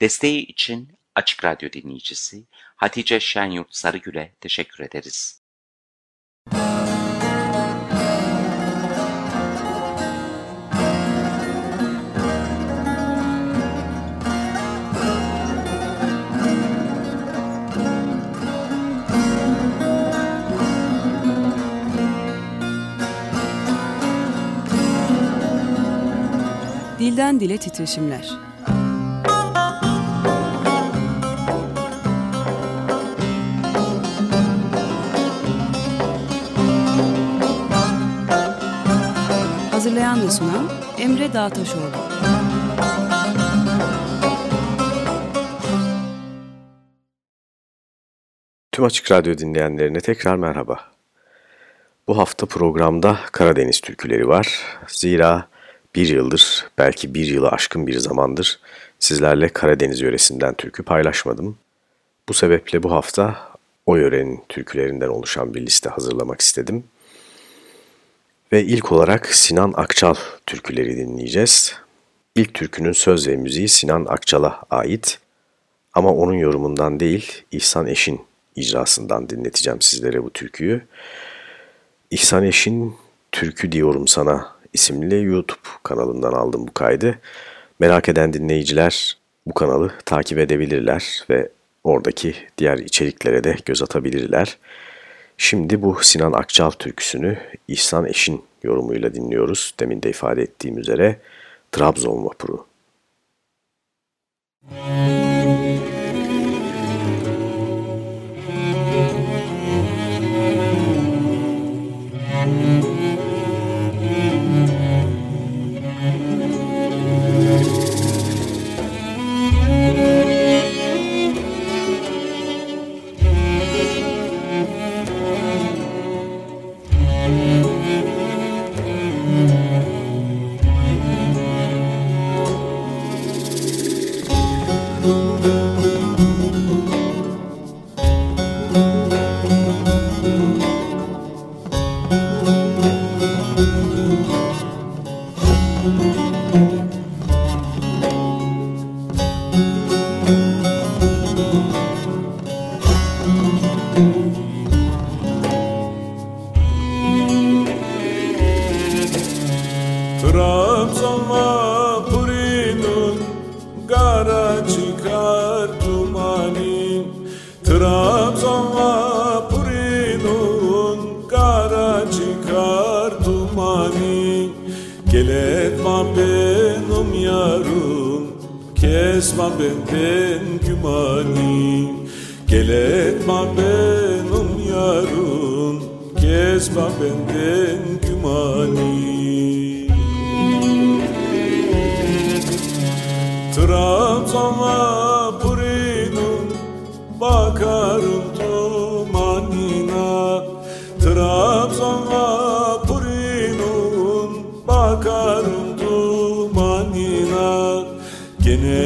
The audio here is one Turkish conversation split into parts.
Desteği için Açık Radyo dinleyicisi Hatice Şenyurt Sarıgül'e teşekkür ederiz. Dilden Dile Titreşimler Hazırlayan ve sunan Emre Dağtaşoğlu. Tüm Açık Radyo dinleyenlerine tekrar merhaba. Bu hafta programda Karadeniz türküleri var. Zira bir yıldır, belki bir yılı aşkın bir zamandır sizlerle Karadeniz yöresinden türkü paylaşmadım. Bu sebeple bu hafta o yörenin türkülerinden oluşan bir liste hazırlamak istedim. Ve ilk olarak Sinan Akçal türküleri dinleyeceğiz. İlk türkünün söz ve müziği Sinan Akçal'a ait ama onun yorumundan değil İhsan Eş'in icrasından dinleteceğim sizlere bu türküyü. İhsan Eş'in Türkü Diyorum Sana isimli YouTube kanalından aldım bu kaydı. Merak eden dinleyiciler bu kanalı takip edebilirler ve oradaki diğer içeriklere de göz atabilirler. Şimdi bu Sinan Akçal türküsünü İhsan Eş'in yorumuyla dinliyoruz. Demin de ifade ettiğim üzere Trabzon Vapuru.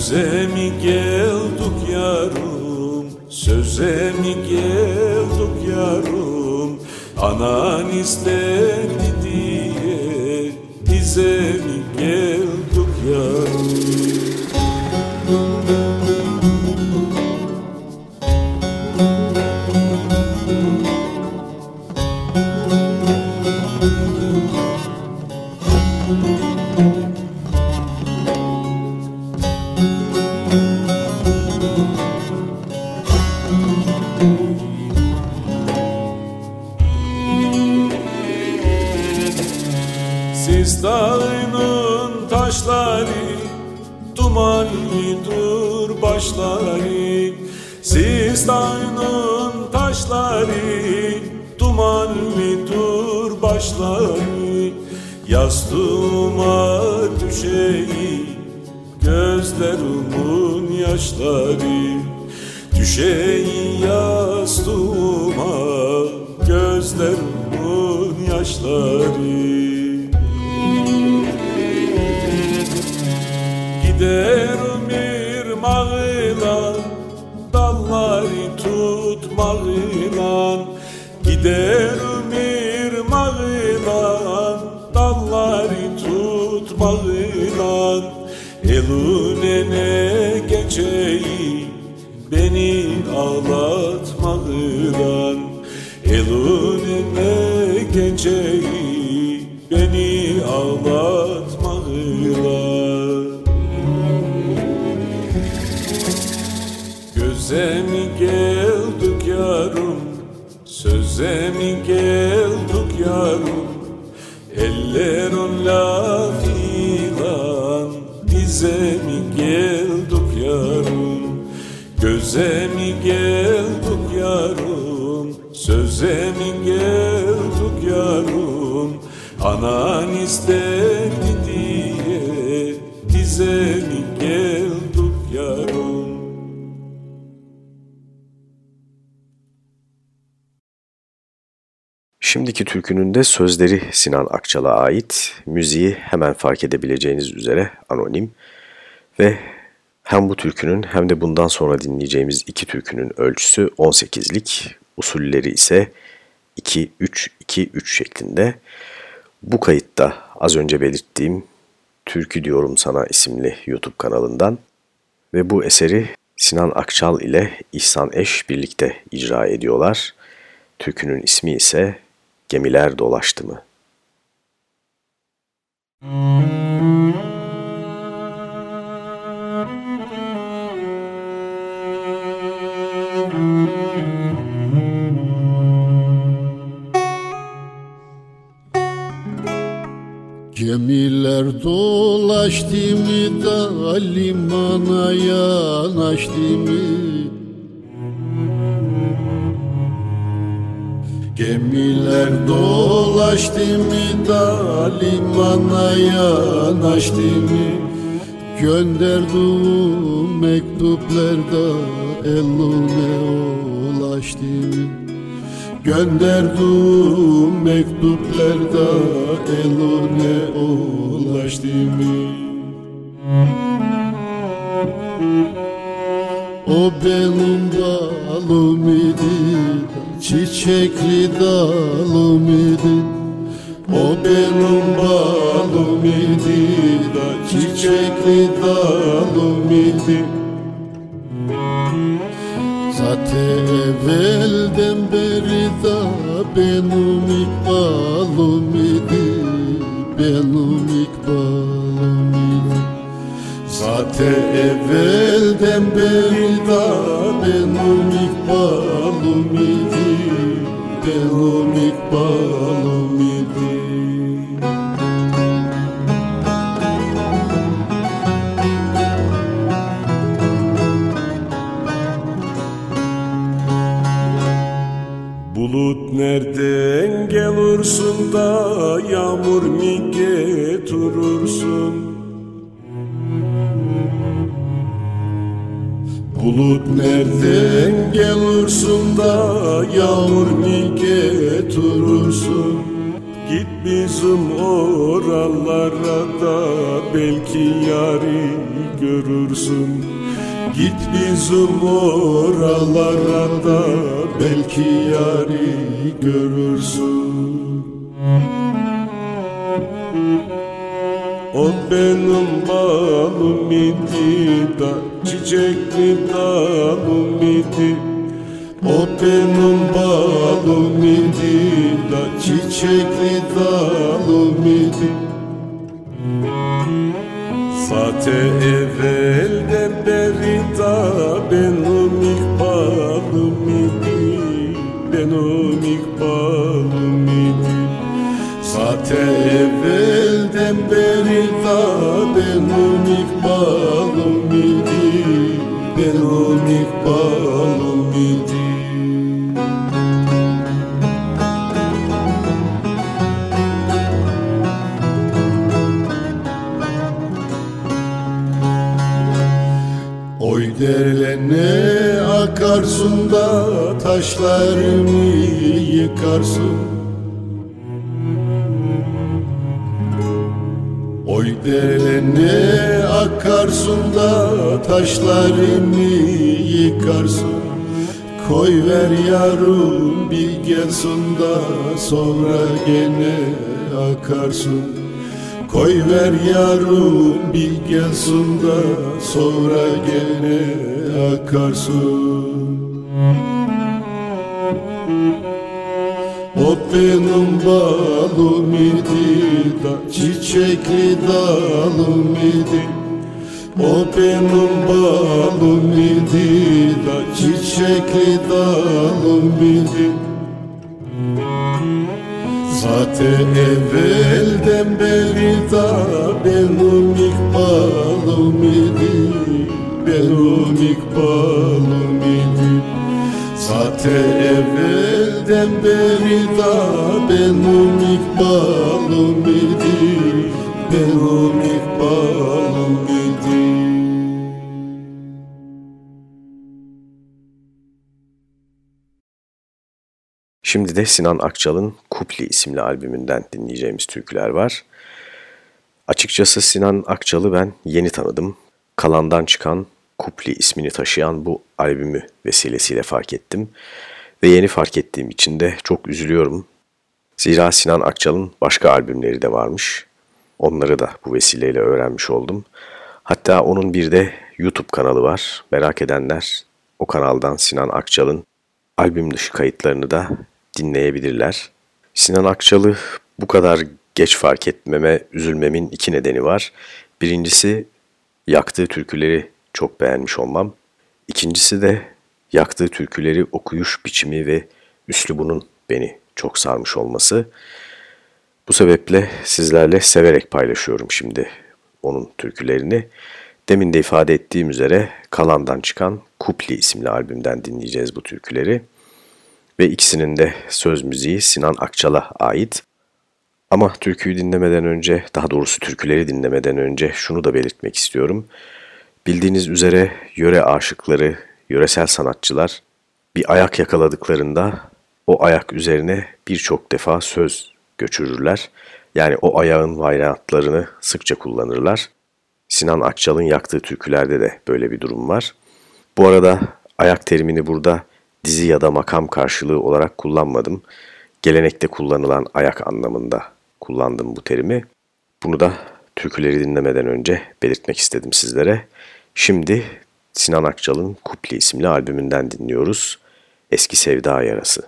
Söze mi geldik yarım Anan istedi diye Bize Gözlerimin yaşları Düşeyi yastığıma Gözlerimin yaşları. Giderim ağlatmağıyla Eline geçeyi Beni ağlatmağıyla Göze mi geldik yarım Söze mi geldik yarım? Ellerin lafıyla Bize Göze mi geldik yarım? Söze mi geldik yarım? Anan istedi diye Bize mi geldik yarım? Şimdiki türkünün de sözleri Sinan Akçal'a ait, müziği hemen fark edebileceğiniz üzere anonim ve hem bu türkünün hem de bundan sonra dinleyeceğimiz iki türkünün ölçüsü 18'lik, usulleri ise 2-3-2-3 şeklinde. Bu kayıtta az önce belirttiğim Türkü Diyorum Sana isimli YouTube kanalından ve bu eseri Sinan Akçal ile İhsan Eş birlikte icra ediyorlar. Türkünün ismi ise Gemiler Dolaştı mı? Gemiler dolaştı mı da limana yanaştı mı? Gemiler dolaştı mı da limana yanaştı mı? Gönderdiğim mektuplarda eline ulaştı mı? Gönderdiğim mektuplarda eline ulaştı Bulut nereden gelursun da yağmur mi getirursun? Git bizim oralara da belki yari görürsün. Git bizim oralara da belki yari görürsün. O benim balım idi da çiçekli dalım idi. O benim balım idi da çiçekli dalım idi. Zaten evvelden beri da benim ikbalım idi Benim ikbalım idi Zaten evvelden beri da benim derlene akarsun da taşlarımı yıkarsın? Oy derlene akarsun da taşlarımı yıkarsın? Koy ver yarım bir gelsin da sonra gene akarsın Koy ver yarım bir gelsin da sonra gene akarsın O benim balım idi da çiçekli dalım idi. O benim balım idi da çiçekli dalım idi Zaten evvelden beri da benim ikbalım idi Benim ikbalım idi. Zaten evvelden beri da benim ikbalım idi Benim Şimdi de Sinan Akçal'ın Kupli isimli albümünden dinleyeceğimiz türküler var. Açıkçası Sinan Akçal'ı ben yeni tanıdım. Kalandan çıkan Kupli ismini taşıyan bu albümü vesilesiyle fark ettim. Ve yeni fark ettiğim için de çok üzülüyorum. Zira Sinan Akçal'ın başka albümleri de varmış. Onları da bu vesileyle öğrenmiş oldum. Hatta onun bir de YouTube kanalı var. Merak edenler o kanaldan Sinan Akçal'ın albüm dışı kayıtlarını da dinleyebilirler. Sinan Akçal'ı bu kadar geç fark etmeme, üzülmemin iki nedeni var. Birincisi yaktığı türküleri çok beğenmiş olmam. İkincisi de yaktığı türküleri okuyuş biçimi ve üslubunun beni çok sarmış olması. Bu sebeple sizlerle severek paylaşıyorum şimdi onun türkülerini. Demin de ifade ettiğim üzere Kalan'dan çıkan Kupli isimli albümden dinleyeceğiz bu türküleri. Ve ikisinin de söz müziği Sinan Akçal'a ait. Ama türküyü dinlemeden önce, daha doğrusu türküleri dinlemeden önce şunu da belirtmek istiyorum. Bildiğiniz üzere yöre aşıkları, yöresel sanatçılar bir ayak yakaladıklarında o ayak üzerine birçok defa söz göçürürler. Yani o ayağın varyantlarını sıkça kullanırlar. Sinan Akçal'ın yaktığı türkülerde de böyle bir durum var. Bu arada ayak terimini burada dizi ya da makam karşılığı olarak kullanmadım. Gelenekte kullanılan ayak anlamında kullandım bu terimi. Bunu da türküleri dinlemeden önce belirtmek istedim sizlere. Şimdi Sinan Akçal'ın Kupli isimli albümünden dinliyoruz. Eski Sevda Yarası.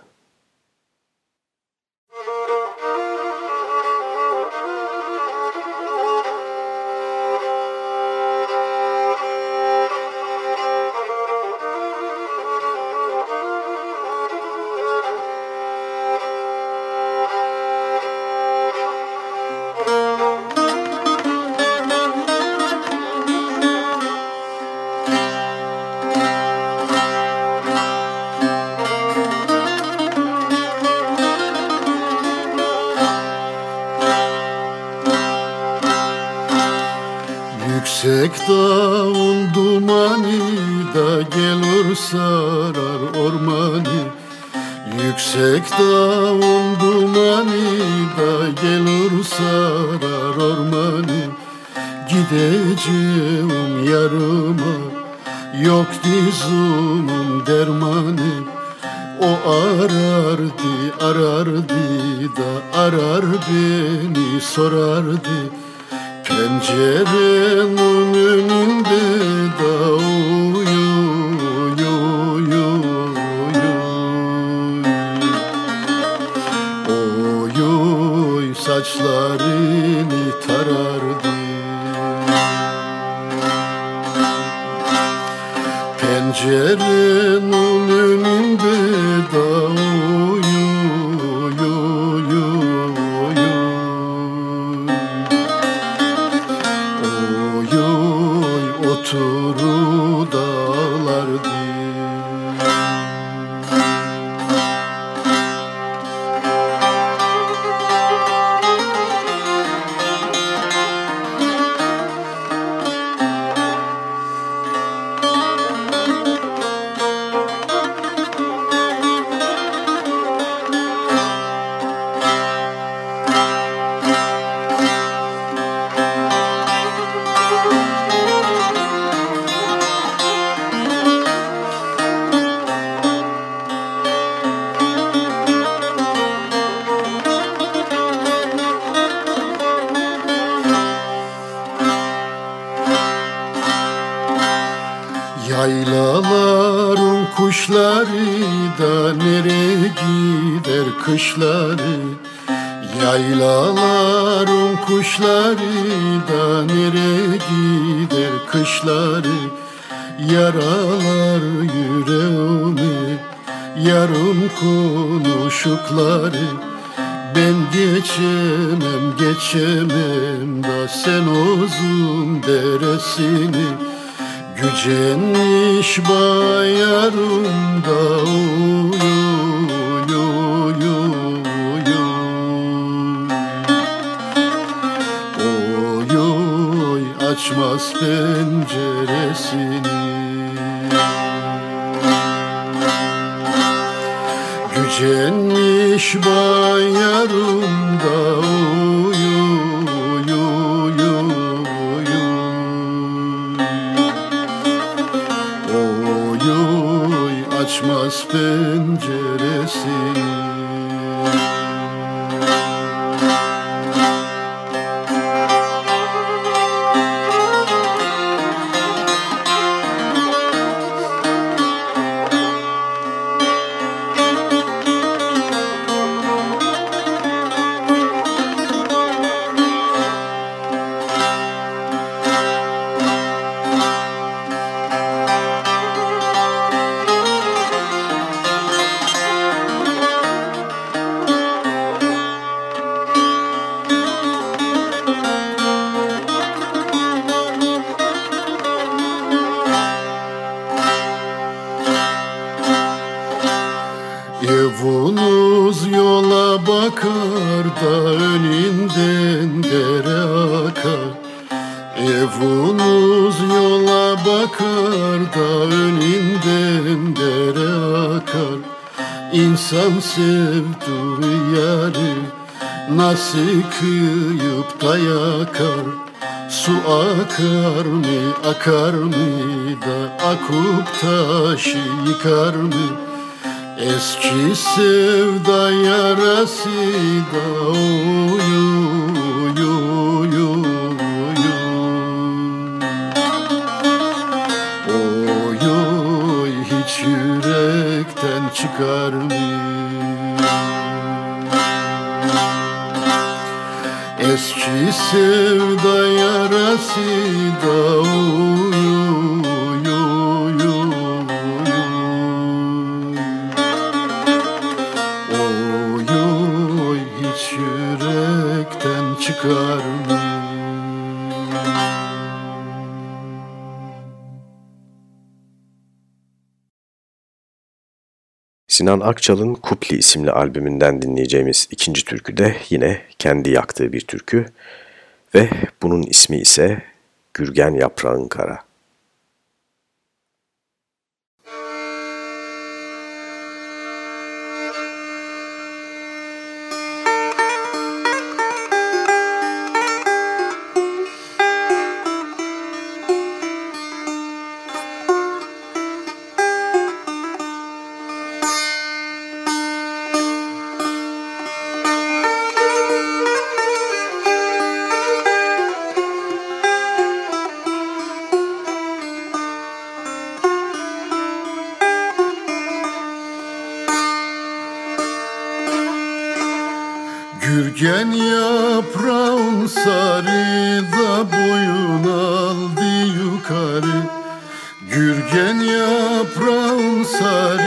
Gideceğim yarıma. Yok dizumun dermanı O arardı arardı da arar beni sorardı. Pencerenin önünde da uyuyor oy saçlarını tarardı Pencerenin gider kışları Yaralar yüreğimi yarım konuşukları. Ben geçemem geçemem da sen uzun deresini. Gücenmiş bayarım da uyu açmaz penceresini. Gücenmiş bayarım da uyu uyu açmaz penceresini Evunuz yola bakar da önünden dere akar. İnsan sevduğu yarı nasıl kıyıp da yakar Su akar mı akar mı da akup taşı yıkar mı? Eski sevda yarası da uyu yürekten çıkar mı? Eski sevda yarası da Sinan Akçal'ın Kupli isimli albümünden dinleyeceğimiz ikinci türkü de yine kendi yaktığı bir türkü ve bunun ismi ise Gürgen Yaprağın Kara. Gürgen yaprağın sarı da boyun aldı yukarı. Gürgen yaprağın sarı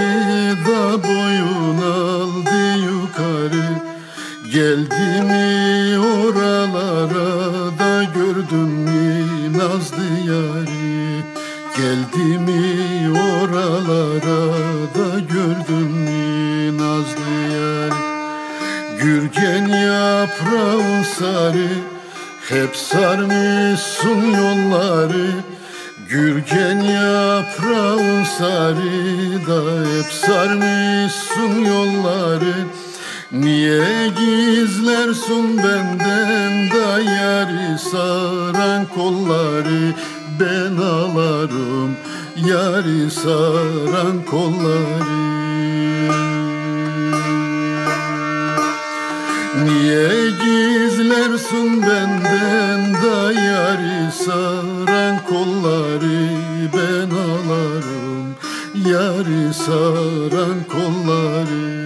Gürgen yaprağı sarı Hep sarmışsın yolları. Gürgen yaprağı sarı da Hep sarmışsın yolları. Niye gizlersin benden da Yarı saran kolları? Ben alarım Yarı saran kolları Niye gizlersin benden da yarı saran kolları ben alarım. Yarı saran kolları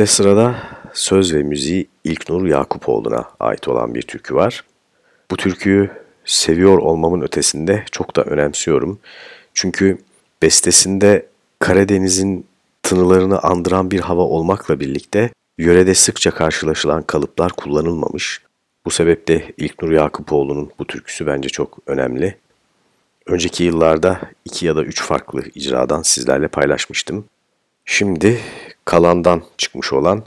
de sırada söz ve müziği İlknur Yakupoğlu'na ait olan bir türkü var. Bu türküyü seviyor olmamın ötesinde çok da önemsiyorum. Çünkü bestesinde Karadeniz'in tınılarını andıran bir hava olmakla birlikte yörede sıkça karşılaşılan kalıplar kullanılmamış. Bu sebeple İlknur Yakupoğlu'nun bu türküsü bence çok önemli. Önceki yıllarda iki ya da üç farklı icradan sizlerle paylaşmıştım. Şimdi Kalan'dan çıkmış olan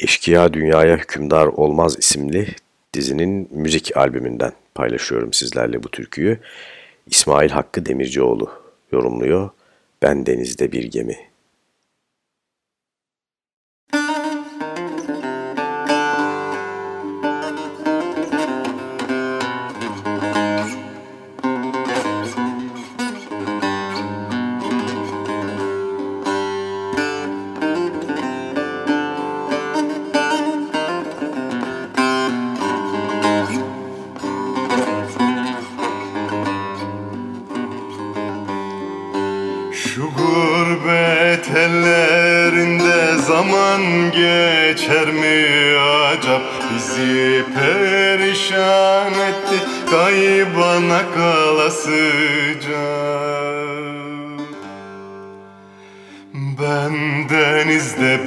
Eşkıya Dünyaya Hükümdar Olmaz isimli dizinin müzik albümünden paylaşıyorum sizlerle bu türküyü. İsmail Hakkı Demircioğlu yorumluyor. Ben denizde bir gemi.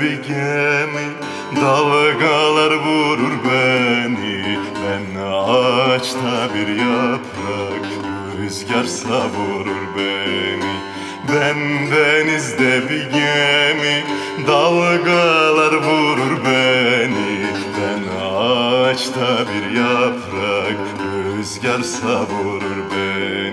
Bir gemi Dalgalar vurur beni. Ben ağaçta bir yaprak Rüzgar savurur beni. Ben denizde bir gemi Dalgalar vurur beni. Ben ağaçta bir yaprak Rüzgar savurur beni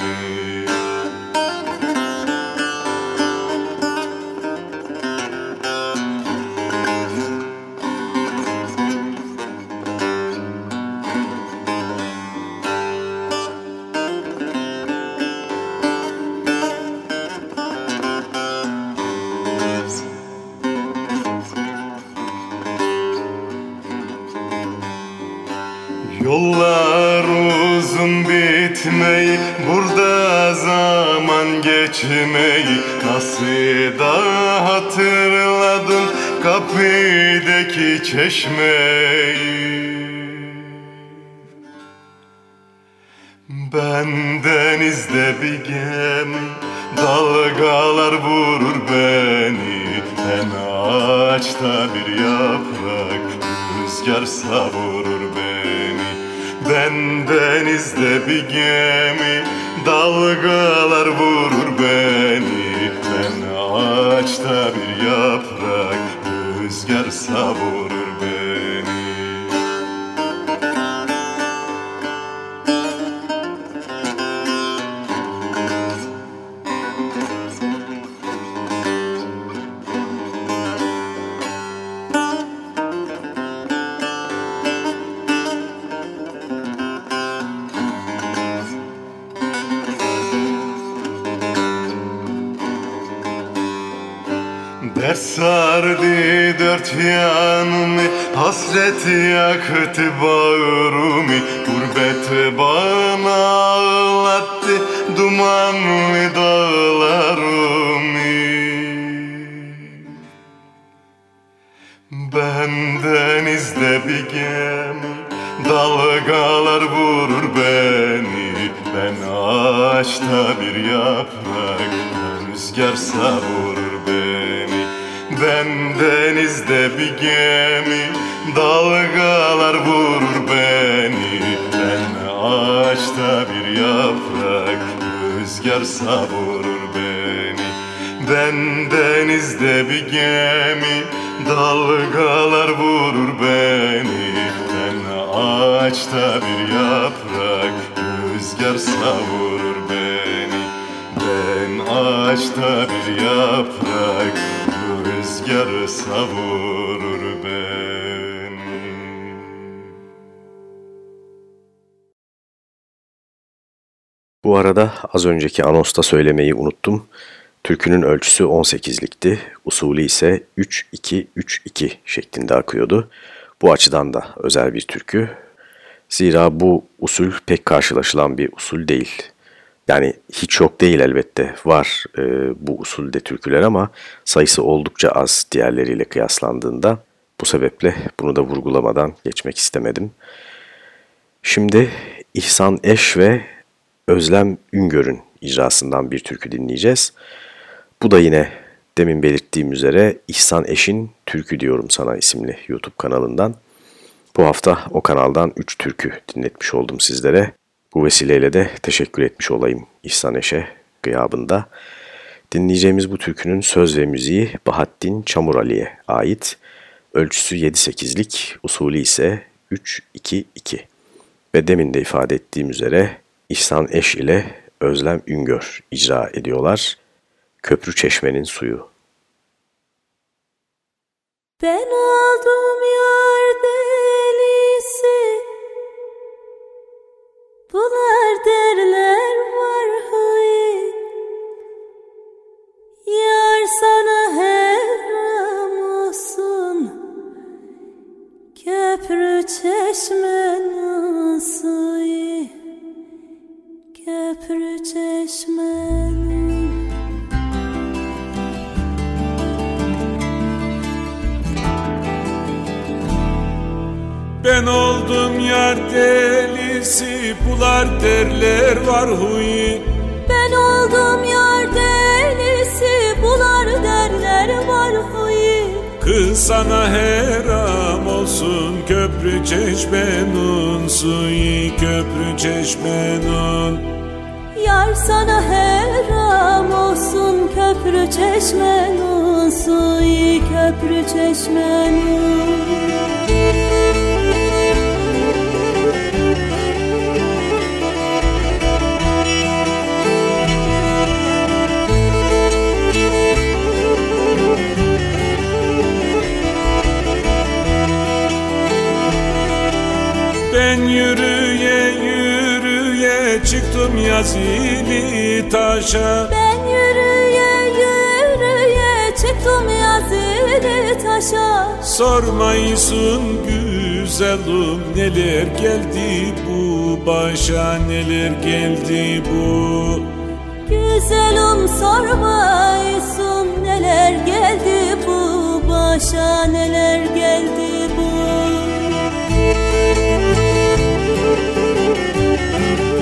çeşmeyi. Ben denizde bir gemi yaktı bağrımı Gurbet bana ağlattı. Dumanlı dağlarımı Ben denizde bir gemi Dalgalar vurur beni. Ben ağaçta bir yaprak Rüzgar savurur beni. Ben denizde bir gemi Dalgalar vurur beni. Ben ağaçta bir yaprak Rüzgar savurur beni. Ben denizde bir gemi Dalgalar vurur beni. Ben ağaçta bir yaprak Rüzgar savurur beni. Ben ağaçta bir yaprak Rüzgar savurur beni Bu arada az önceki anosta söylemeyi unuttum. Türkünün ölçüsü 18'likti, usulü ise 3-2-3-2 şeklinde akıyordu. Bu açıdan da özel bir türkü. Zira bu usul pek karşılaşılan bir usul değil. Yani hiç yok değil elbette. Var e, bu usulde türküler ama sayısı oldukça az diğerleriyle kıyaslandığında. Bu sebeple bunu da vurgulamadan geçmek istemedim. Şimdi İhsan Eş ve Özlem Üngör'ün icrasından bir türkü dinleyeceğiz. Bu da yine demin belirttiğim üzere İhsan Eş'in Türkü Diyorum Sana isimli YouTube kanalından. Bu hafta o kanaldan 3 türkü dinletmiş oldum sizlere. Bu vesileyle de teşekkür etmiş olayım İhsan Eş'e gıyabında. Dinleyeceğimiz bu türkünün söz ve müziği Bahattin Çamurali'ye ait. Ölçüsü 7-8'lik, usulü ise 3-2-2. Ve demin de ifade ettiğim üzere İhsan Eş ile Özlem Üngör icra ediyorlar. Köprü Çeşme'nin suyu. Ben oldum yar delisi Bular derler var hıy Yar sana herram olsun Köprü çeşmenin suyu köprü çeşmenin. Ben oldum yar delisi Bular derler var huyi Ben oldum yar delisi Bular derler var huyi Kız sana her an olsun Köprü çeşmenin suyu Köprü çeşmenin Yar sana heram olsun Köprü çeşmenin suyu Köprü çeşmenin Ben çıktım yazili taşa. Ben yürüye yürüye çıktım yazılı taşa. Sormayısın güzelim neler geldi bu başa neler geldi bu? Güzelim sormayısın neler geldi bu başa neler geldi bu?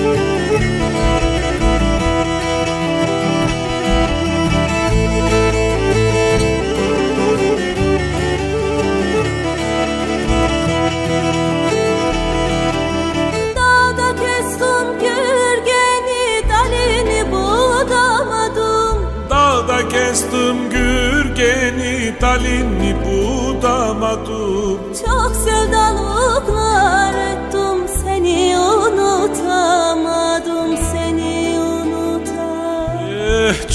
Dağda kestim gürgeni talini budamadım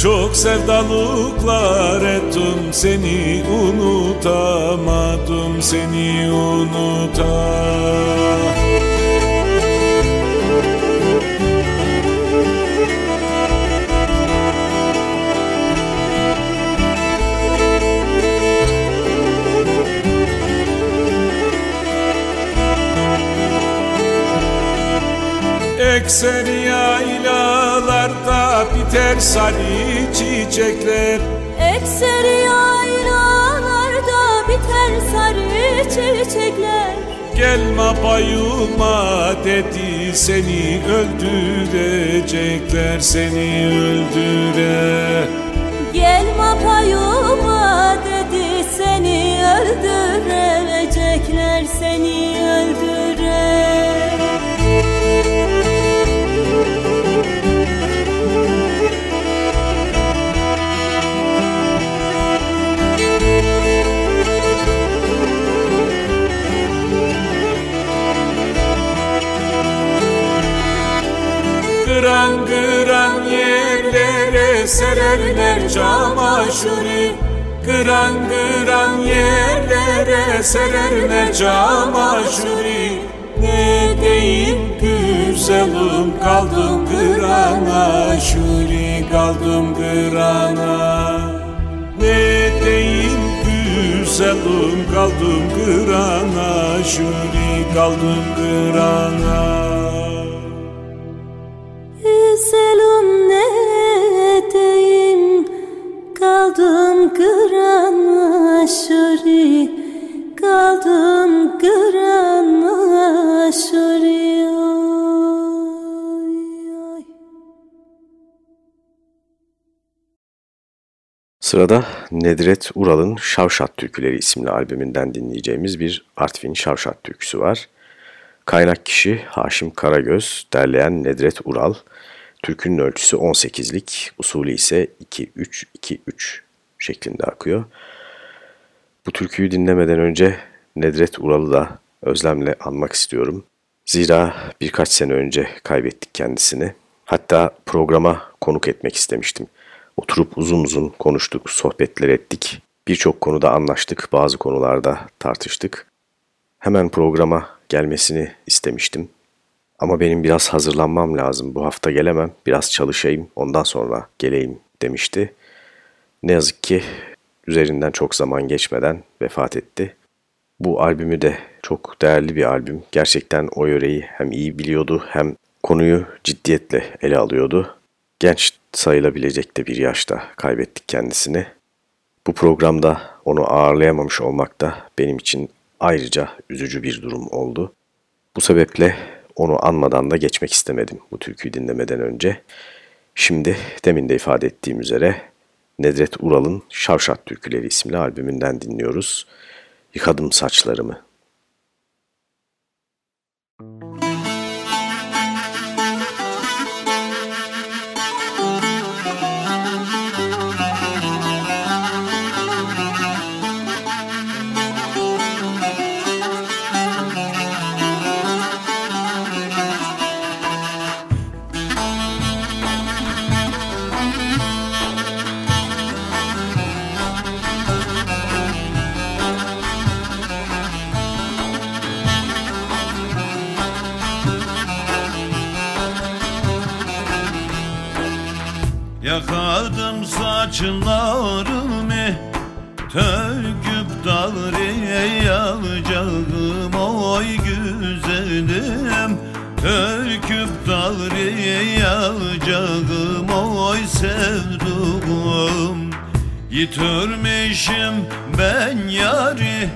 çok sevdalıklar ettim seni unutamadım seni unutamadım Ekser yaylalarda biter sarı çiçekler Ekseri yaylalarda biter sarı çiçekler Gelme bayılma dedi seni öldürecekler seni öldüre. Gelme payıma dedi seni öldürecekler seni öldüre yerlere sererler çamaşırı Gıran gıran yerlere sererler çamaşırı Ne diyeyim güzelim kaldım gırana şuri kaldım gırana Ne diyeyim güzelim kaldım gırana şuri kaldım gırana Sırada Nedret Ural'ın Şavşat Türküleri isimli albümünden dinleyeceğimiz bir Artvin Şavşat türküsü var. Kaynak kişi Haşim Karagöz, derleyen Nedret Ural. Türkünün ölçüsü 18'lik, usulü ise 2-3-2-3 şeklinde akıyor. Bu türküyü dinlemeden önce Nedret Ural'ı da özlemle anmak istiyorum. Zira birkaç sene önce kaybettik kendisini. Hatta programa konuk etmek istemiştim. Oturup uzun uzun konuştuk, sohbetler ettik. Birçok konuda anlaştık, bazı konularda tartıştık. Hemen programa gelmesini istemiştim. Ama benim biraz hazırlanmam lazım. Bu hafta gelemem. Biraz çalışayım. Ondan sonra geleyim demişti. Ne yazık ki üzerinden çok zaman geçmeden vefat etti. Bu albümü de çok değerli bir albüm. Gerçekten o yöreyi hem iyi biliyordu hem konuyu ciddiyetle ele alıyordu. Genç sayılabilecek de bir yaşta kaybettik kendisini. Bu programda onu ağırlayamamış olmak da benim için ayrıca üzücü bir durum oldu. Bu sebeple onu anmadan da geçmek istemedim bu türküyü dinlemeden önce. Şimdi demin de ifade ettiğim üzere Nedret Ural'ın Şavşat Türküleri isimli albümünden dinliyoruz. Yıkadım saçlarımı. Yakadım saçlarımı Töküp dalriyalacağım Oy güzelim. Töküp dalriyalacağım Oy sevduğum. Yitirmişim ben yari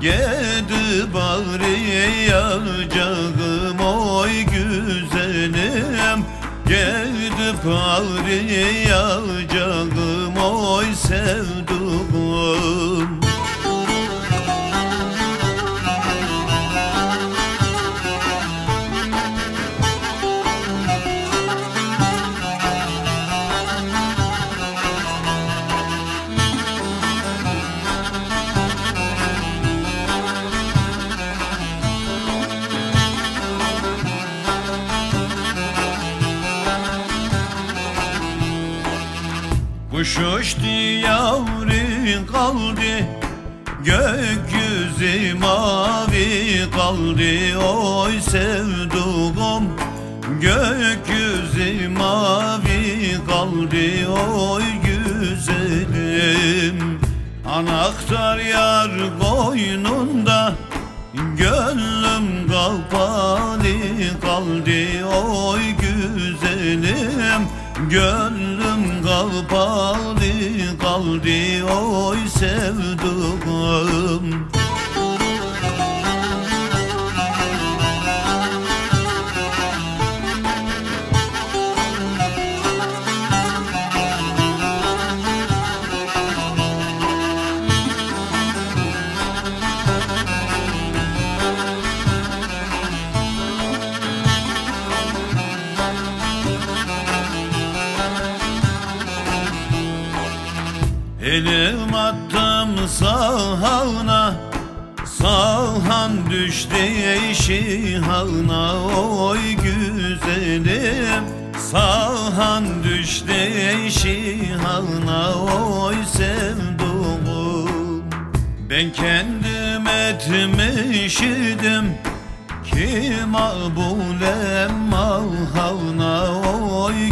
Gedi bağriyalacağım Oy güzelim Gidip ağrıyacağım oy sevduğum Kuş uçtu yavru kaldı Gökyüzü mavi kaldı. Oy sevduğum Gökyüzü mavi kaldı. Oy güzelim Anahtar yar boynunda Gönlüm kapalı kaldı. Oy güzelim Gönlüm kapalı kaldı Oy sevduğum Elim attım sahana Sahan düştü eşihana Oy güzelim Sahan düştü eşihana Oy sevduğum Ben kendim etmişidim Ki makbulem mahana Oy güzelim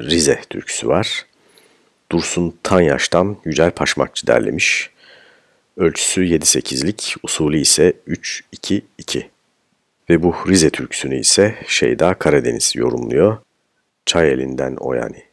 Rize türküsü var. Dursun Tanyaş'tan Yücel Paşmakçı derlemiş. Ölçüsü 7-8'lik, usulü ise 3-2-2. Ve bu Rize türküsünü ise Şeyda Karadeniz yorumluyor. Çay elinden o yani.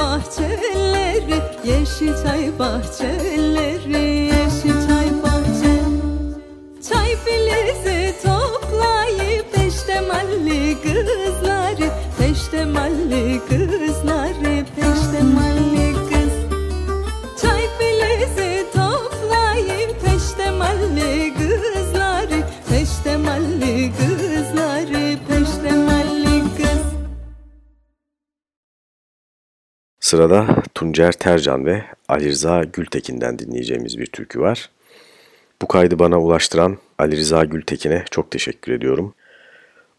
Bahçeleri Yeşil çay bahçeleri Yeşil çay bahçe. Çay filizi toplayıp Peştemalli kızları Peştemalli kızları Peştemalli kız. Çay filizi toplayıp Peştemalli kızları Sırada Tuncer Tercan ve Ali Rıza Gültekin'den dinleyeceğimiz bir türkü var. Bu kaydı bana ulaştıran Ali Rıza Gültekin'e çok teşekkür ediyorum.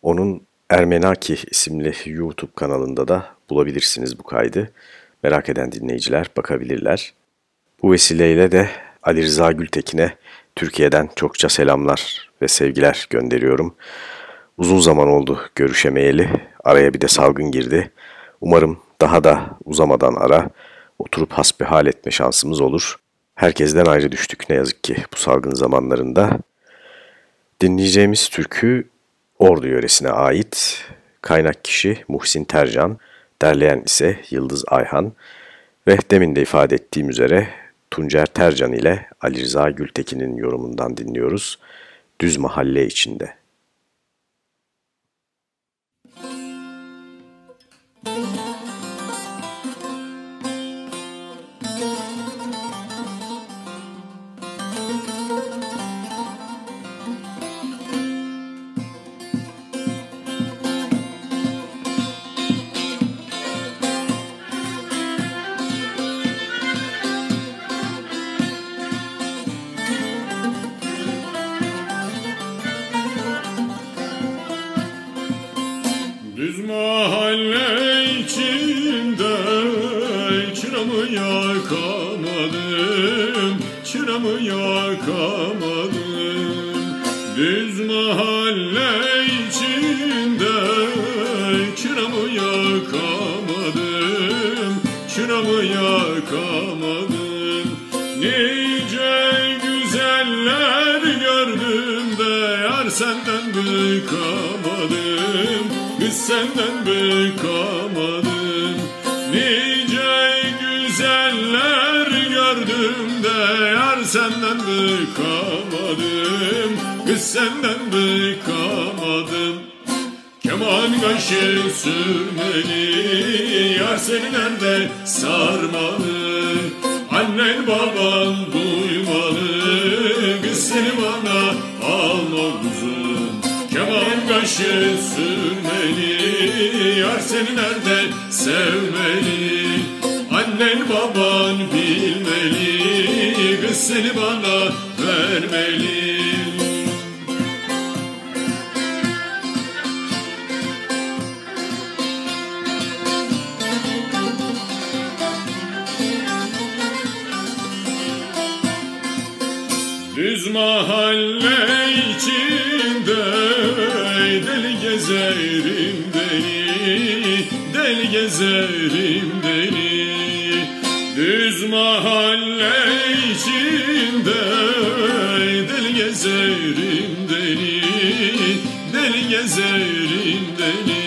Onun Ermenaki isimli YouTube kanalında da bulabilirsiniz bu kaydı. Merak eden dinleyiciler bakabilirler. Bu vesileyle de Ali Rıza Gültekin'e Türkiye'den çokça selamlar ve sevgiler gönderiyorum. Uzun zaman oldu görüşemeyeli. Araya bir de salgın girdi. Umarım daha da uzamadan ara oturup hasbihal etme şansımız olur. Herkesten ayrı düştük ne yazık ki bu salgın zamanlarında. Dinleyeceğimiz türkü Ordu yöresine ait. Kaynak kişi Muhsin Tercan, derleyen ise Yıldız Ayhan ve demin de ifade ettiğim üzere Tuncer Tercan ile Ali Rıza Gültekin'in yorumundan dinliyoruz. Düz mahalle içinde. Mahalle içinde deli gezerim deli Deli gezerim deli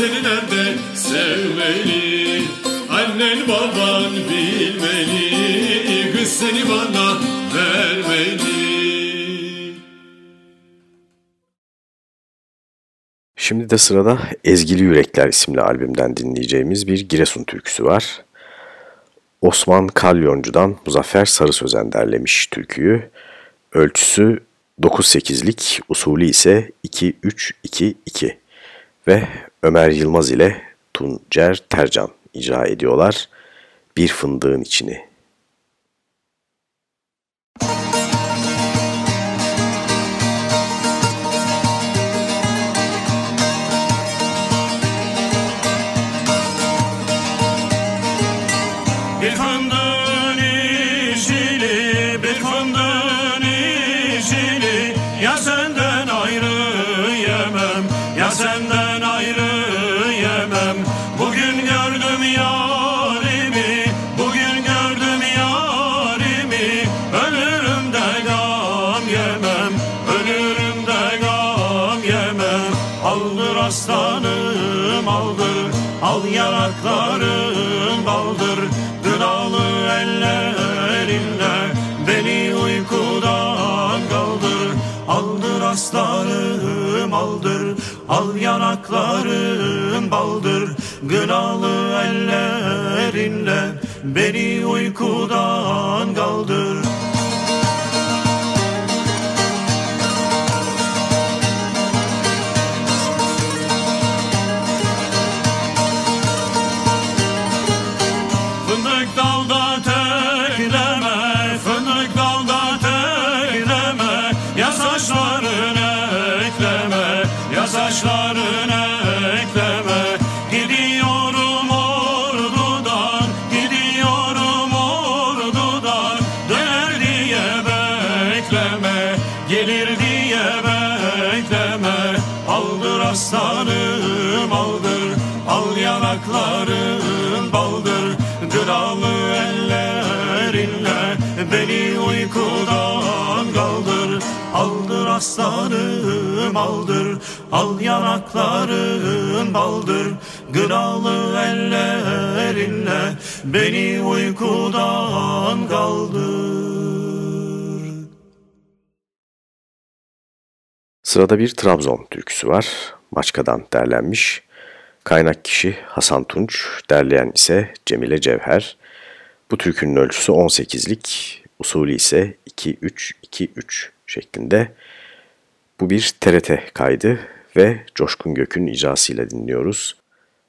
seni nerede sevmeli Annen baban bilmeli Kız seni bana vermeli Şimdi de sırada Ezgili Yürekler isimli albümden dinleyeceğimiz bir Giresun türküsü var. Osman Kalyoncu'dan Muzaffer Sarı Sözen derlemiş türküyü. Ölçüsü 9-8'lik, usulü ise 2-3-2-2 ve Ömer Yılmaz ile Tuncer Tercan icra ediyorlar. Bir fındığın içini. Al yanaklarım baldır. Gıdalı ellerinle Beni uykudan kaldır. Aldır aslanım aldır Al yanaklarım baldır. Gınalı ellerinle Beni uykudan kaldır aslanım aldır Al yanakların baldır Gıdalı ellerinle beni uykudan kaldır Sırada bir Trabzon türküsü var. Maçka'dan derlenmiş. Kaynak kişi Hasan Tunç, derleyen ise Cemile Cevher. Bu türkünün ölçüsü 18'lik, usulü ise 2-3-2-3 şeklinde. Bu bir TRT kaydı ve Coşkun Gök'ün icrasıyla dinliyoruz.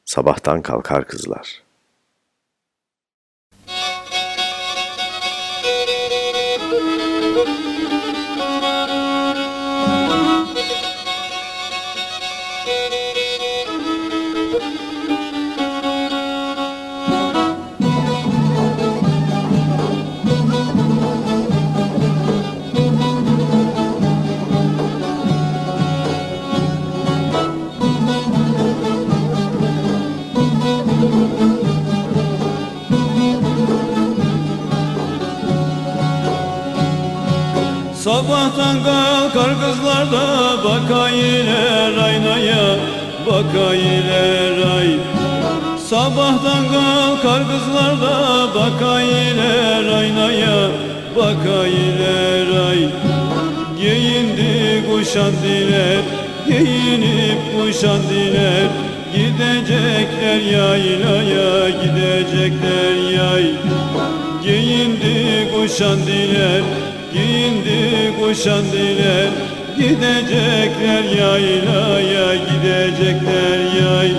Sabahtan Kalkar Kızlar. Sabahtan kalkar kızlar da bakayılar aynaya bakayılar ay Sabahtan kalkar kızlar da bakayılar aynaya bakayılar ay Giyindi kuşandiler giyinip kuşandiler Gidecekler yaylaya gidecekler yay Giyindi kuşandiler Giyindi kuşandiler Gidecekler yaylaya Gidecekler yay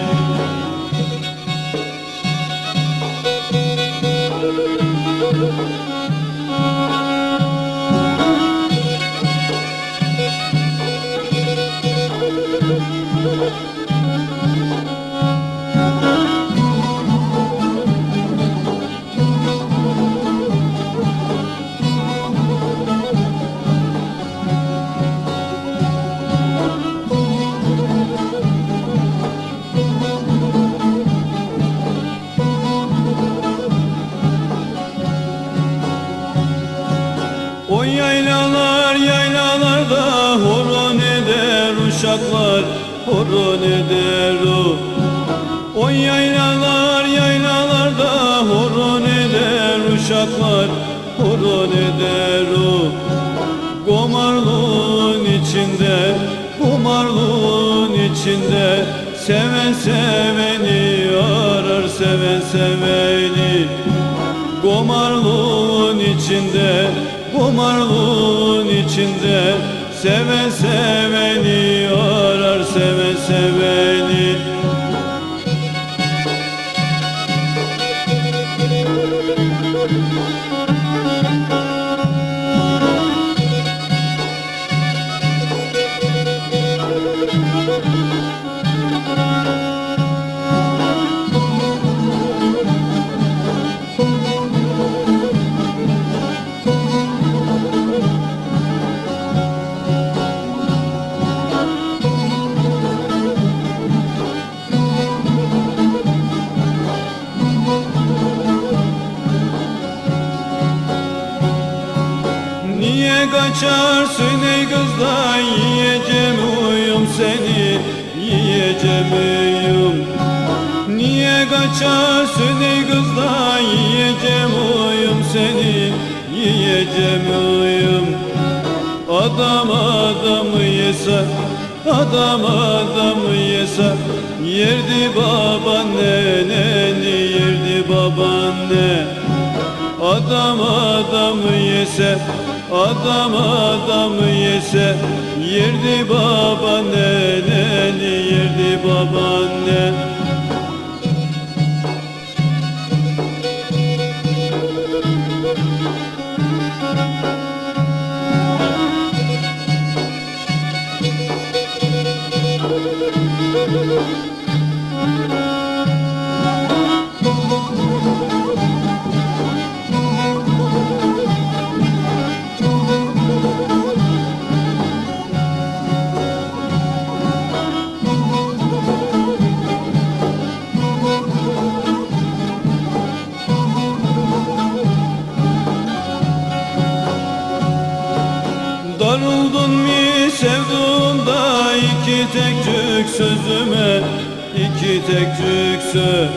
ey kız da yiyeceğim uyum seni Yiyeceğim uyum. Niye kaçarsın ey kız da yiyeceğim uyum seni Yiyeceğim uyum. Adam adamı yese Adam adamı yese Yerdi babaanne neni yerdi babaanne. Adam adamı yese Adam adamı yese Yerdi babaanne yerdi babaanne sözüme iki tekcük söz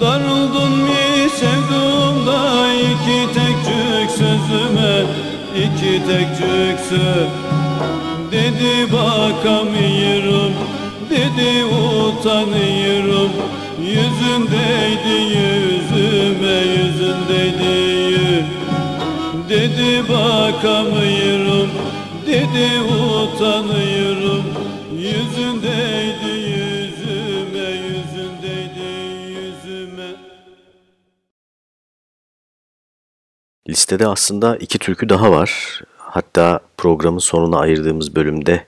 Daruldun mi sevduğumda iki tekcük sözüme iki tekcük söz Dedi bakamıyorum dedi utanıyorum. Yüzündeydi yüzüme yüzündeydi yüz Dedi bakamıyorum Dedi Listede aslında iki türkü daha var. Hatta programın sonuna ayırdığımız bölümde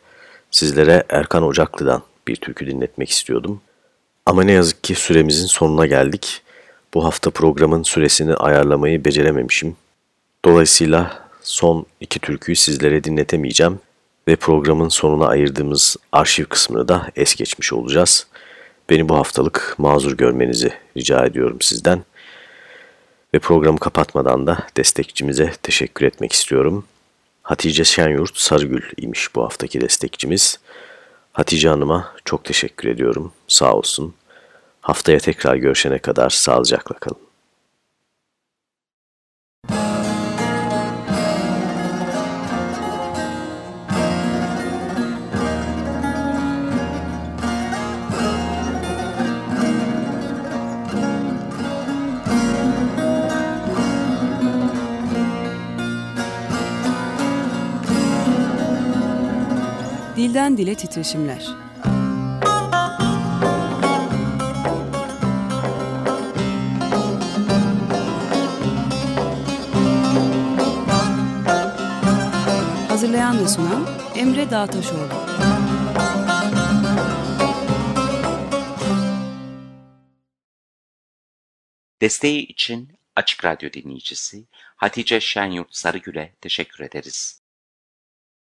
sizlere Erkan Ocaklı'dan bir türkü dinletmek istiyordum. Ama ne yazık ki süremizin sonuna geldik. Bu hafta programın süresini ayarlamayı becerememişim. Dolayısıyla son iki türküyü sizlere dinletemeyeceğim ve programın sonuna ayırdığımız arşiv kısmını da es geçmiş olacağız. Beni bu haftalık mazur görmenizi rica ediyorum sizden. Ve programı kapatmadan da destekçimize teşekkür etmek istiyorum. Hatice Şenyurt Sarıgül imiş bu haftaki destekçimiz. Hatice Hanım'a çok teşekkür ediyorum. Sağ olsun. Haftaya tekrar görüşene kadar sağlıcakla kalın. Dilden dile titreşimler. Hazırlayan ve sunan Emre Dağtaşoğlu. Desteği için Açık Radyo dinleyicisi Hatice Şenyurt Sarıgül'e teşekkür ederiz.